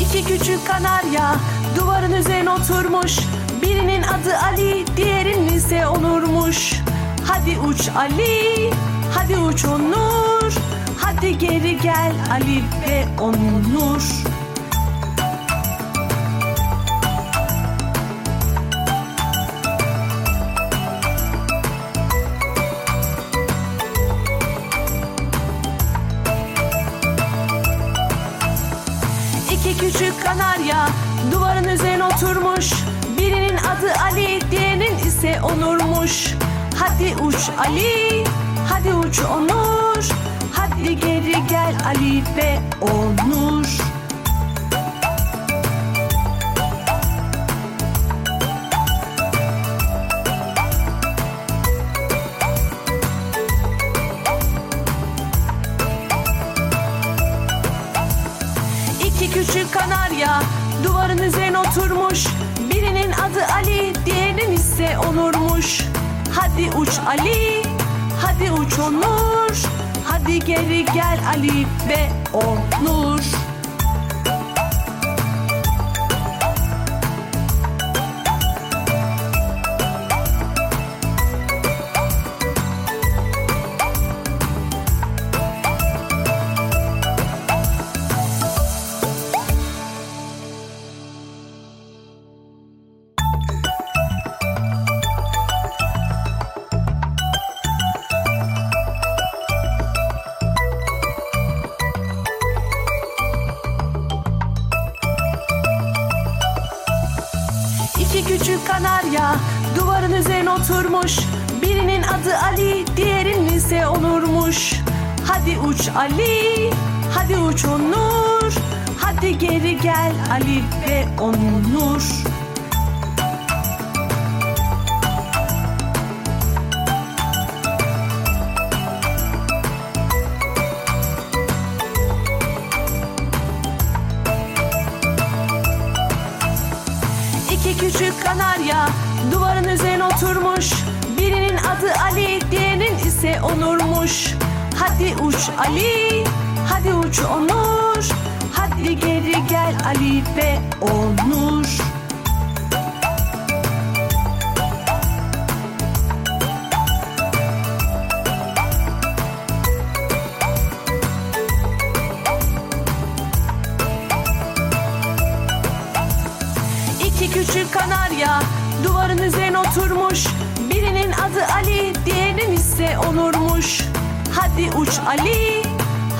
İki küçük kanarya duvarın üzerine oturmuş. Birinin adı Ali, diğerinin ise Onur'muş. Hadi uç Ali, hadi uç Onur. Hadi geri gel Ali ve Onur. Küçük kanarya duvarın üzerine oturmuş. Birinin adı Ali, diğerinin ise Onur'muş. Hadi uç Ali, hadi uç Onur. Hadi geri gel Ali ve Onur. Küçük kanarya duvarın üzerine oturmuş. Birinin adı Ali, diğerinin ise Onur'muş. Hadi uç Ali, hadi uç Onur. Hadi geri gel Ali ve Onur. İki küçük kanarya duvarın üzerine oturmuş. Birinin adı Ali, diğerinin ise Onur'muş. Hadi uç Ali, hadi uç Onur. Hadi geri gel Ali ve Onur. Küçük kanarya duvarın üzerine oturmuş. Birinin adı Ali, diğerinin ise Onur'muş. Hadi uç Ali, hadi uç Onur. Hadi geri gel Ali ve Onur. Oturmuş. Birinin adı Ali, diğerinin ise Onur'muş. Hadi uç Ali,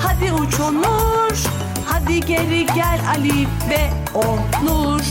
hadi uç Onur. Hadi geri gel Ali ve Onur.